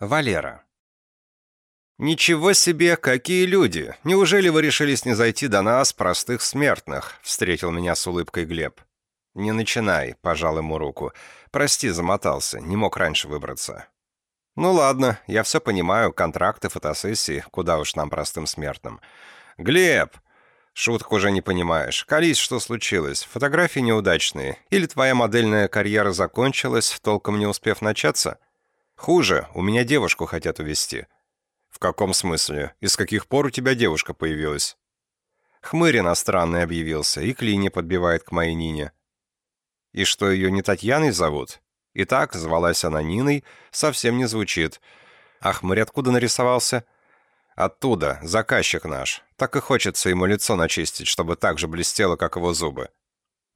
Валера. «Ничего себе, какие люди! Неужели вы решили снизойти до нас, простых смертных?» — встретил меня с улыбкой Глеб. «Не начинай», — пожал ему руку. «Прости, замотался, не мог раньше выбраться». «Ну ладно, я все понимаю, контракты, фотосессии, куда уж нам, простым смертным». «Глеб!» «Шуток уже не понимаешь. Колись, что случилось? Фотографии неудачные. Или твоя модельная карьера закончилась, толком не успев начаться?» «Хуже, у меня девушку хотят увезти». «В каком смысле? И с каких пор у тебя девушка появилась?» Хмырь иностранный объявился, и клини подбивает к моей Нине. И что ее не Татьяной зовут? И так, звалась она Ниной, совсем не звучит. А хмырь откуда нарисовался? Оттуда, заказчик наш. Так и хочется ему лицо начистить, чтобы так же блестело, как его зубы.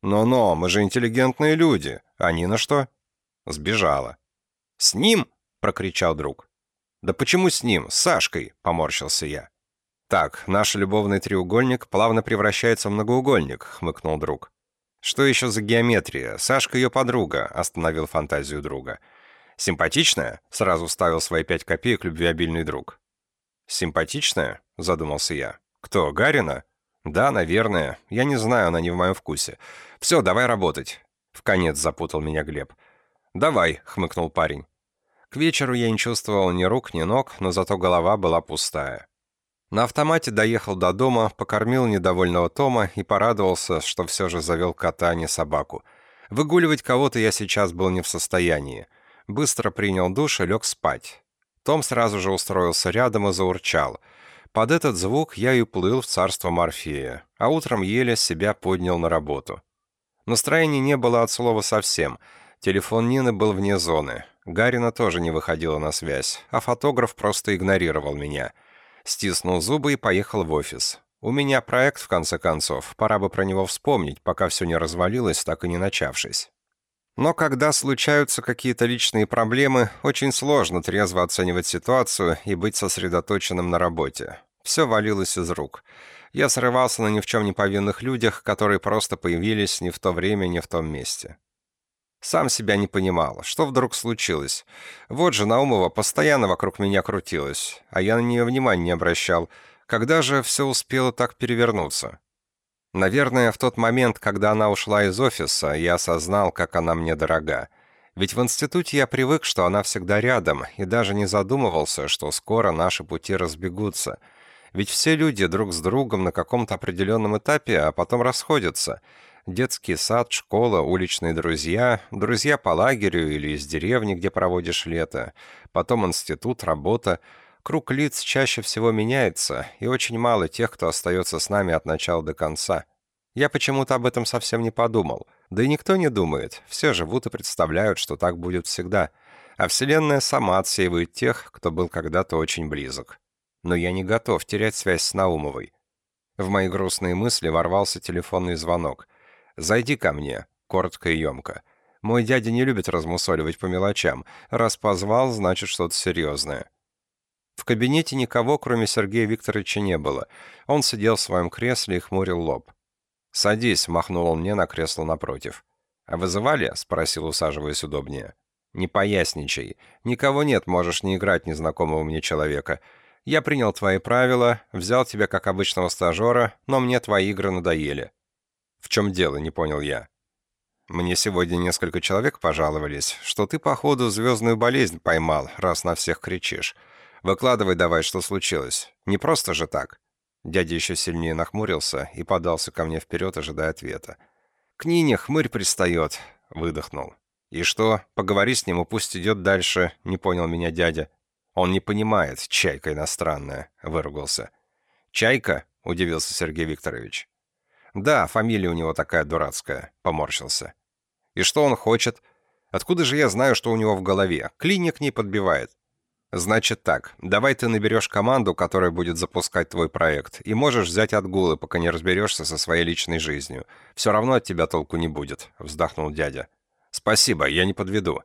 «Но-но, мы же интеллигентные люди. А Нина что?» Сбежала. «С ним?» — прокричал друг. «Да почему с ним? С Сашкой!» — поморщился я. «Так, наш любовный треугольник плавно превращается в многоугольник», — хмыкнул друг. «Что еще за геометрия? Сашка ее подруга», — остановил фантазию друга. «Симпатичная?» — сразу вставил свои пять копеек любвеобильный друг. «Симпатичная?» — задумался я. «Кто, Гарина?» «Да, наверное. Я не знаю, она не в моем вкусе. Все, давай работать». В конец запутал меня Глеб. «Давай», — хмыкнул парень. К вечеру я не чувствовал ни рук, ни ног, но зато голова была пустая. На автомате доехал до дома, покормил недовольного Тома и порадовался, что все же завел кота, а не собаку. Выгуливать кого-то я сейчас был не в состоянии. Быстро принял душ и лег спать. Том сразу же устроился рядом и заурчал. Под этот звук я и уплыл в царство Морфея, а утром еле себя поднял на работу. Настроения не было от слова совсем. Телефон Нины был вне зоны. Гарина тоже не выходила на связь, а фотограф просто игнорировал меня. Стиснул зубы и поехал в офис. У меня проект, в конце концов, пора бы про него вспомнить, пока все не развалилось, так и не начавшись. Но когда случаются какие-то личные проблемы, очень сложно трезво оценивать ситуацию и быть сосредоточенным на работе. Все валилось из рук. Я срывался на ни в чем не повинных людях, которые просто появились не в то время, не в том месте. Сам себя не понимал, что вдруг случилось. Вот же Наумова постоянно вокруг меня крутилась, а я на нее внимания не обращал. Когда же все успело так перевернуться? Наверное, в тот момент, когда она ушла из офиса, я осознал, как она мне дорога. Ведь в институте я привык, что она всегда рядом, и даже не задумывался, что скоро наши пути разбегутся. Ведь все люди друг с другом на каком-то определенном этапе, а потом расходятся. Детский сад, школа, уличные друзья, друзья по лагерю или из деревни, где проводишь лето, потом институт, работа — Круг лиц чаще всего меняется, и очень мало тех, кто остается с нами от начала до конца. Я почему-то об этом совсем не подумал. Да и никто не думает. Все живут и представляют, что так будет всегда. А Вселенная сама отсеивает тех, кто был когда-то очень близок. Но я не готов терять связь с Наумовой. В мои грустные мысли ворвался телефонный звонок. «Зайди ко мне», — коротко и емко. «Мой дядя не любит размусоливать по мелочам. Раз позвал, значит что-то серьезное». В кабинете никого, кроме Сергея Викторовича, не было. Он сидел в своем кресле и хмурил лоб. «Садись», — махнул он мне на кресло напротив. «А вызывали?» — спросил, усаживаясь удобнее. «Не поясничай. Никого нет, можешь не играть незнакомого мне человека. Я принял твои правила, взял тебя как обычного стажера, но мне твои игры надоели». «В чем дело?» — не понял я. «Мне сегодня несколько человек пожаловались, что ты, походу, звездную болезнь поймал, раз на всех кричишь. Выкладывай давай, что случилось. Не просто же так». Дядя еще сильнее нахмурился и подался ко мне вперед, ожидая ответа. «К Нине хмырь пристает», — выдохнул. «И что? Поговори с ним, и пусть идет дальше», — не понял меня дядя. «Он не понимает, чайка иностранная», — выругался. «Чайка?» — удивился Сергей Викторович. «Да, фамилия у него такая дурацкая», — поморщился. «И что он хочет? Откуда же я знаю, что у него в голове? Клиник не подбивает. «Значит так, давай ты наберешь команду, которая будет запускать твой проект, и можешь взять отгулы, пока не разберешься со своей личной жизнью. Все равно от тебя толку не будет», — вздохнул дядя. «Спасибо, я не подведу».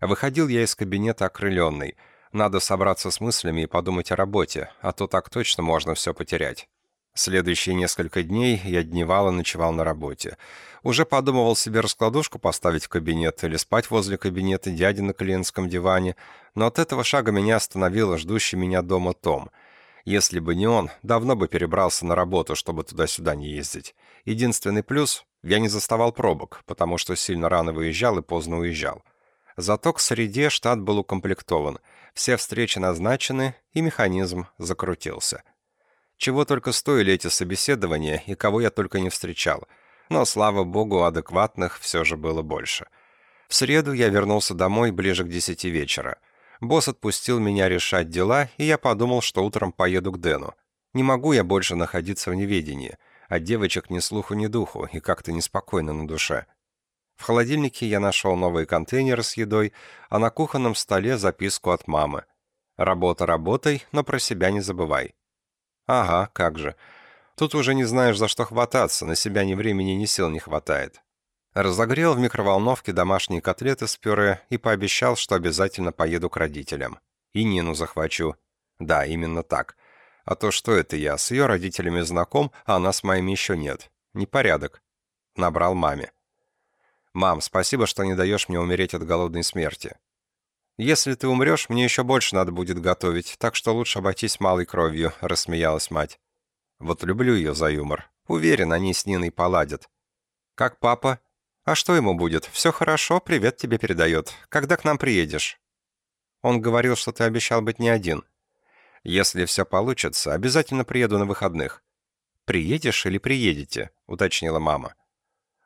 Выходил я из кабинета окрыленный. Надо собраться с мыслями и подумать о работе, а то так точно можно все потерять. Следующие несколько дней я дневал и ночевал на работе. Уже подумывал себе раскладушку поставить в кабинет или спать возле кабинета дяди на клиентском диване, но от этого шага меня остановил ждущий меня дома Том. Если бы не он, давно бы перебрался на работу, чтобы туда-сюда не ездить. Единственный плюс — я не заставал пробок, потому что сильно рано выезжал и поздно уезжал. Зато к среде штат был укомплектован, все встречи назначены, и механизм закрутился. Чего только стоили эти собеседования, и кого я только не встречал. Но, слава богу, адекватных все же было больше. В среду я вернулся домой ближе к десяти вечера. Босс отпустил меня решать дела, и я подумал, что утром поеду к Дэну. Не могу я больше находиться в неведении. От девочек ни слуху, ни духу, и как-то неспокойно на душе. В холодильнике я нашел новые контейнеры с едой, а на кухонном столе записку от мамы. «Работа работай, но про себя не забывай». «Ага, как же. Тут уже не знаешь, за что хвататься, на себя ни времени, ни сил не хватает». Разогрел в микроволновке домашние котлеты с пюре и пообещал, что обязательно поеду к родителям. И Нину захвачу. Да, именно так. А то что это я, с ее родителями знаком, а она с моими еще нет. Непорядок. Набрал маме. «Мам, спасибо, что не даешь мне умереть от голодной смерти. Если ты умрешь, мне еще больше надо будет готовить, так что лучше обойтись малой кровью», — рассмеялась мать. «Вот люблю ее за юмор. Уверен, они с Ниной поладят». «Как папа?» «А что ему будет? Все хорошо, привет тебе передает. Когда к нам приедешь?» Он говорил, что ты обещал быть не один. «Если все получится, обязательно приеду на выходных». «Приедешь или приедете?» — уточнила мама.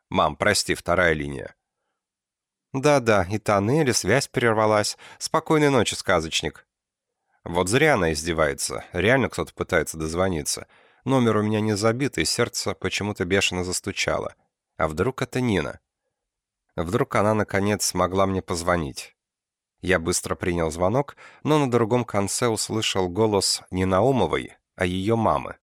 «Мам, прости, вторая линия». «Да-да, и тоннель, и связь прервалась. Спокойной ночи, сказочник». Вот зря она издевается. Реально кто-то пытается дозвониться. Номер у меня не забит, и сердце почему-то бешено застучало. А вдруг это Нина? Вдруг она, наконец, смогла мне позвонить. Я быстро принял звонок, но на другом конце услышал голос не Наумовой, а ее мамы.